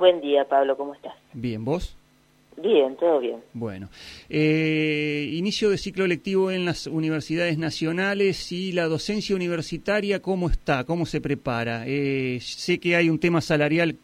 Buen día, Pablo, ¿cómo estás? Bien, ¿vos? Bien, todo bien. Bueno, eh, inicio de ciclo lectivo en las universidades nacionales y la docencia universitaria, ¿cómo está? ¿Cómo se prepara? Eh, sé que hay un tema salarial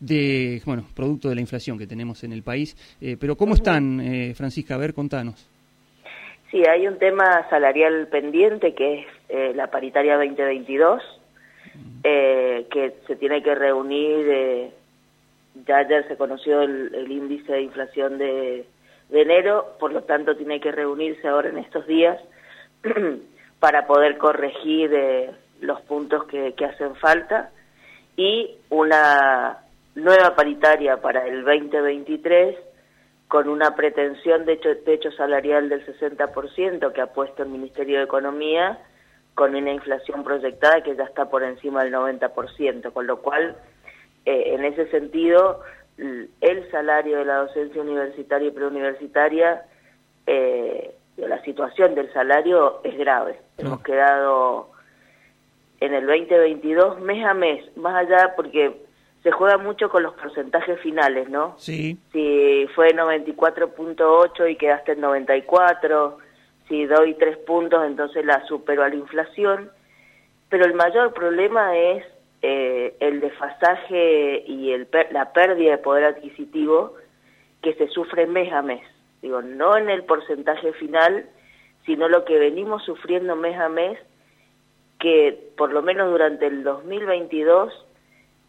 de, bueno, producto de la inflación que tenemos en el país, eh, pero ¿cómo están, eh, Francisca? A ver, contanos. Sí, hay un tema salarial pendiente que es eh, la paritaria 2022, eh, que se tiene que reunir, eh, ya ayer se conoció el, el índice de inflación de, enero, por lo tanto tiene que reunirse ahora en estos días para poder corregir eh, los puntos que, que hacen falta. Y una nueva paritaria para el 2023 con una pretensión de hecho, techo salarial del 60% que ha puesto el Ministerio de Economía con una inflación proyectada que ya está por encima del 90%, con lo cual, eh, en ese sentido, el salario de la docencia universitaria y preuniversitaria, eh, la situación del salario es grave. Hemos quedado en el 2022 mes a mes, más allá porque se juega mucho con los porcentajes finales, ¿no? Sí. Si fue 94.8 y quedaste en 94, si doy tres puntos entonces la supero a la inflación, pero el mayor problema es eh, el desfasaje y el la pérdida de poder adquisitivo que se sufre mes a mes. Digo, no en el porcentaje final, sino lo que venimos sufriendo mes a mes, que por lo menos durante el 2022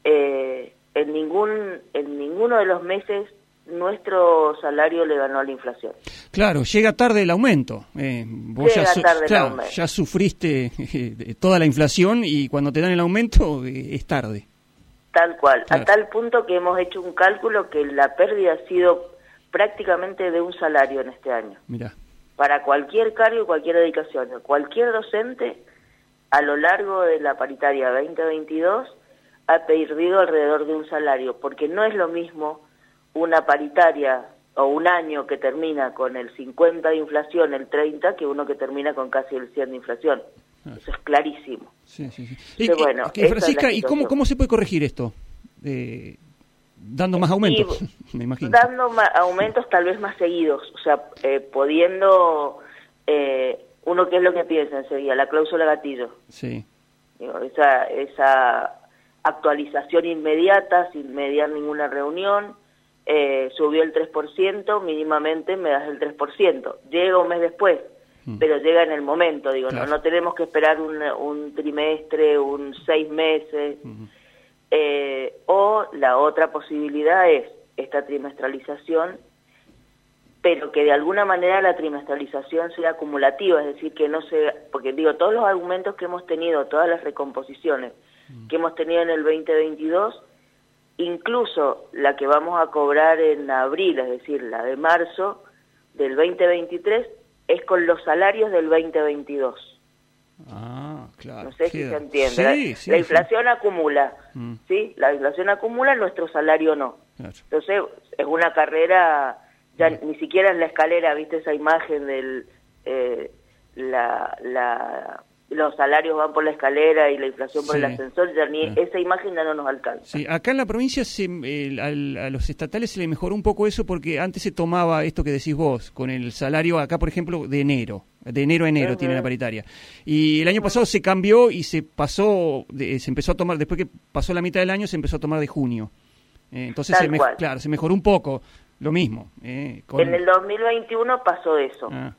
eh, en ningún en ninguno de los meses nuestro salario le ganó a la inflación. Claro, llega tarde el aumento. Eh, vos llega ya, tarde claro, el aumento. ya sufriste eh, toda la inflación y cuando te dan el aumento eh, es tarde. Tal cual, Claro. a tal punto que hemos hecho un cálculo que la pérdida ha sido prácticamente de un salario en este año. Mira, Para cualquier cargo y cualquier dedicación, cualquier docente a lo largo de la paritaria 2022 ha perdido alrededor de un salario, porque no es lo mismo una paritaria o un año que termina con el 50 de inflación, el 30, que uno que termina con casi el 100 de inflación. Claro. Eso es clarísimo. sí, sí, sí. Eh, bueno, Francisca, ¿y cómo, cómo se puede corregir esto? Eh, dando más aumentos, me imagino. Dando ma- aumentos tal vez más seguidos, o sea, eh, pudiendo, eh, uno qué es lo que piensa enseguida, la cláusula gatillo, Sí, Digo, esa, esa actualización inmediata, sin mediar ninguna reunión, eh, subió el 3%, mínimamente me das el 3%, llega un mes después, Mm. pero llega en el momento, digo, Claro. no, no tenemos que esperar un, un trimestre, un seis meses, eh, o la otra posibilidad es esta trimestralización, pero que de alguna manera la trimestralización sea acumulativa, es decir, que no sea, porque digo, todos los argumentos que hemos tenido, todas las recomposiciones que hemos tenido en el 2022, incluso la que vamos a cobrar en abril, es decir, la de marzo del 2023, es con los salarios del 2022. Ah, claro. No sé si se entiende. Sí, la, sí, la inflación acumula, Mm. ¿sí? La inflación acumula, nuestro salario no. Claro. Entonces, es una carrera, ya ni siquiera en la escalera, ¿viste esa imagen del... eh, la, la, los salarios van por la escalera y la inflación por el ascensor, ya ni Claro. esa imagen ya no nos alcanza. Sí, acá en la provincia se, eh, al- a los estatales se le mejoró un poco eso porque antes se tomaba esto que decís vos, con el salario acá, por ejemplo, de enero. De enero a enero Ujú. tiene la paritaria. Y el año pasado se cambió y se pasó, de- se empezó a tomar, después que pasó la mitad del año, se empezó a tomar de junio. Eh, entonces, se, claro, se mejoró un poco, lo mismo. eh, con- En el 2021 pasó eso. Ah,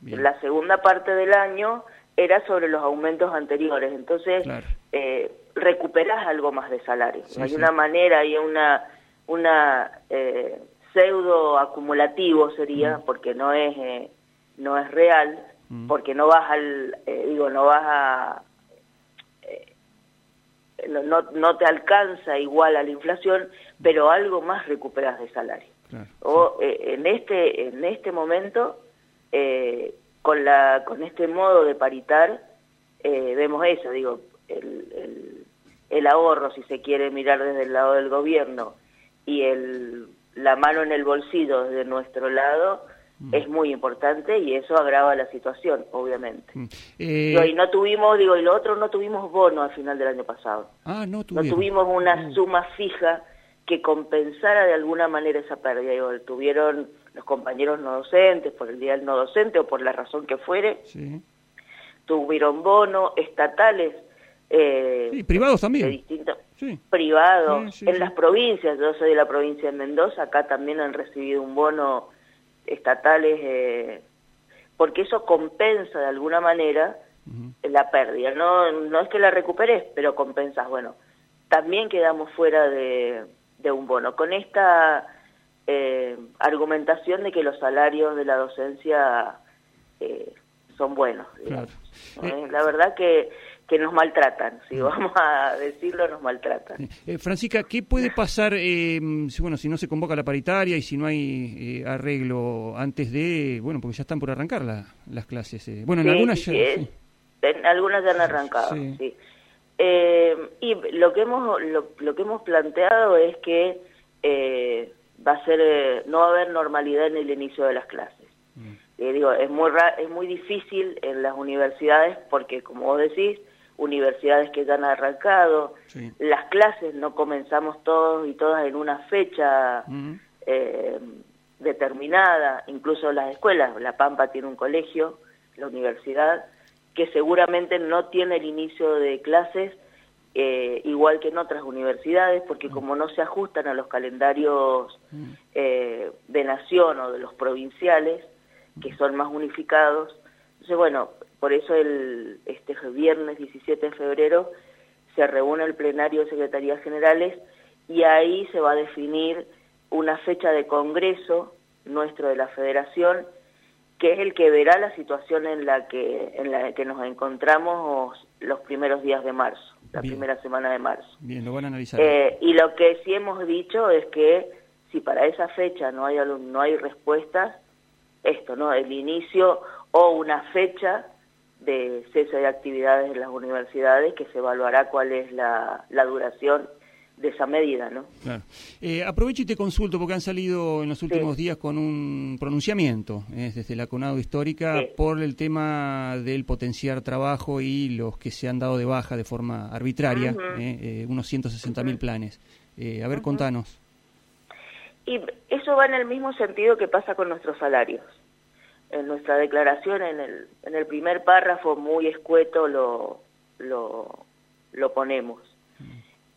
bien. La segunda parte del año era sobre los aumentos anteriores, entonces Claro. eh, recuperás algo más de salario. Sí, hay sí. una manera, hay una, una eh, pseudo acumulativo sería, porque no es eh, no es real, Mm. porque no vas al, eh, digo, no vas a eh, no, no, te alcanza igual a la inflación, pero algo más recuperas de salario. Claro. O eh, en este en este momento eh, con la con este modo de paritar eh, vemos eso, digo, el, el, el ahorro si se quiere mirar desde el lado del gobierno y el la mano en el bolsillo desde nuestro lado es muy importante y eso agrava la situación, obviamente. Mm. Eh, Digo, y no tuvimos, digo, y lo otro no tuvimos bono al final del año pasado. ah, no No tuvieron. tuvimos una Mm. suma fija que compensara de alguna manera esa pérdida. Digo, tuvieron los compañeros no docentes por el día del no docente o por la razón que fuere, tuvieron bonos estatales. Eh, privados también. distintos, Privados. en las provincias, yo soy de la provincia de Mendoza, acá también han recibido un bono estatales, eh, porque eso compensa de alguna manera la pérdida. No, no es que la recuperes, pero compensas. Bueno, también quedamos fuera de, de un bono. Con esta eh, argumentación de que los salarios de la docencia eh, son buenos. Eh, la verdad que, que nos maltratan, si vamos a decirlo, nos maltratan. Francisca, ¿qué puede pasar si, bueno, si no se convoca la paritaria y si no hay arreglo antes de, bueno, porque ya están por arrancar las clases? bueno, en algunas ya... En algunas ya han arrancado, sí. Eh, y lo que hemos lo, que hemos planteado es que eh, va a ser eh, no va a haber normalidad en el inicio de las clases. Mm. digo es muy es muy difícil en las universidades porque como vos decís universidades que ya han arrancado las clases no comenzamos todos y todas en una fecha mm. determinada incluso las escuelas la Pampa tiene un colegio la universidad que seguramente no tiene el inicio de clases eh, igual que en otras universidades, porque mm. como no se ajustan a los calendarios mm. eh, de nación o de los provinciales, que son más unificados, entonces bueno, por eso el, este viernes 17 de febrero se reúne el plenario de Secretarías Generales y ahí se va a definir una fecha de congreso nuestro de la Federación que es el que verá la situación en la que en la que nos encontramos los primeros días de marzo, la primera semana de marzo. Bien, lo van a analizar. Eh, y lo que sí hemos dicho es que si para esa fecha no hay no hay respuestas, esto, ¿no? El inicio o una fecha de cese de actividades en las universidades que se evaluará cuál es la, la duración de esa medida, ¿no? Claro. Eh, aprovecho y te consulto porque han salido en los últimos días con un pronunciamiento eh, desde la CONADO Histórica por el tema del potenciar trabajo y los que se han dado de baja de forma arbitraria, eh, unos 160 mil planes. a ver, contanos. Y eso va en el mismo sentido que pasa con nuestros salarios. En nuestra declaración, en el, en el primer párrafo, muy escueto, lo, lo, lo ponemos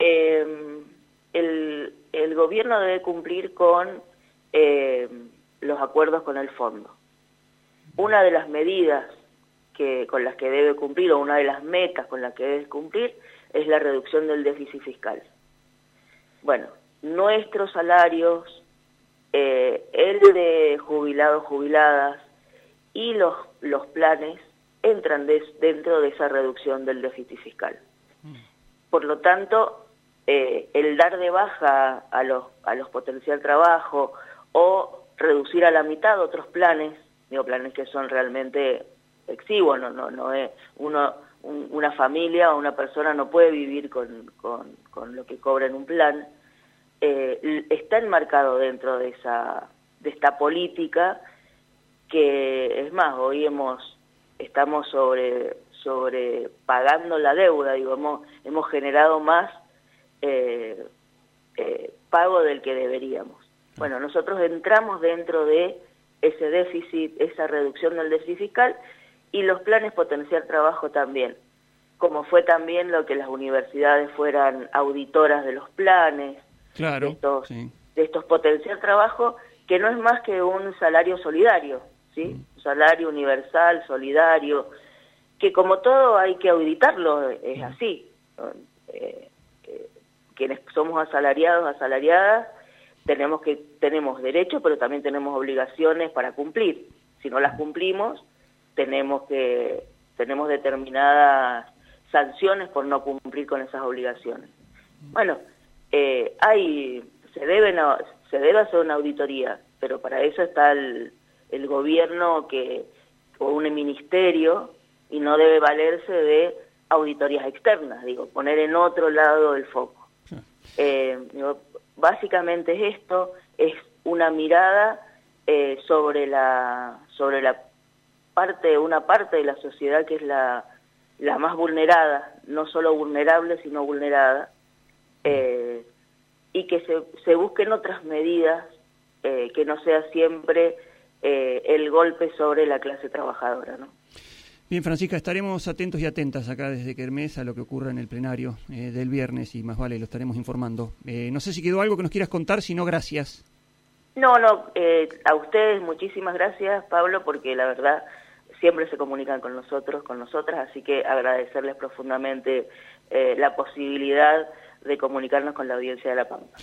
eh, el, el, gobierno debe cumplir con eh, los acuerdos con el fondo. Una de las medidas que, con las que debe cumplir, o una de las metas con las que debe cumplir, es la reducción del déficit fiscal. Bueno, nuestros salarios, eh, el de jubilados, jubiladas y los, los planes entran dentro de esa reducción del déficit fiscal. Mm. Por lo tanto, eh, el dar de baja a los, a los potencial trabajo o reducir a la mitad otros planes, digo planes que son realmente exiguos, no, no, no es uno, una familia o una persona no puede vivir con, con, con lo que cobra en un plan, eh, está enmarcado dentro de esa de esta política que es más hoy hemos estamos sobre sobre pagando la deuda digo hemos, hemos generado más eh, eh, pago del que deberíamos. Bueno, nosotros entramos dentro de ese déficit, esa reducción del déficit fiscal y los planes potenciar trabajo también, como fue también lo que las universidades fueran auditoras de los planes, claro, de, estos, de estos potenciar trabajo, que no es más que un salario solidario, ¿sí? Mm. Un salario universal, solidario, que como todo hay que auditarlo, es mm. así. Quienes somos asalariados, asalariadas, tenemos que tenemos derechos, pero también tenemos obligaciones para cumplir. Si no las cumplimos, tenemos que tenemos determinadas sanciones por no cumplir con esas obligaciones. Bueno, eh, hay se debe se debe hacer una auditoría, pero para eso está el, el gobierno que o un ministerio y no debe valerse de auditorías externas, digo, poner en otro lado el foco. Eh, básicamente es esto, es una mirada eh, sobre la sobre la parte una parte de la sociedad que es la la más vulnerada, no solo vulnerable sino vulnerada, eh, y que se, se busquen otras medidas eh, que no sea siempre eh, el golpe sobre la clase trabajadora. ¿no? Bien, Francisca, estaremos atentos y atentas acá desde Kermés a lo que ocurra en el plenario eh, del viernes y más vale, lo estaremos informando. no sé si quedó algo que nos quieras contar, si no, gracias. No, no, a ustedes muchísimas gracias, Pablo, porque la verdad siempre se comunican con nosotros, con nosotras, así que agradecerles profundamente la posibilidad de comunicarnos con la audiencia de La Pampa.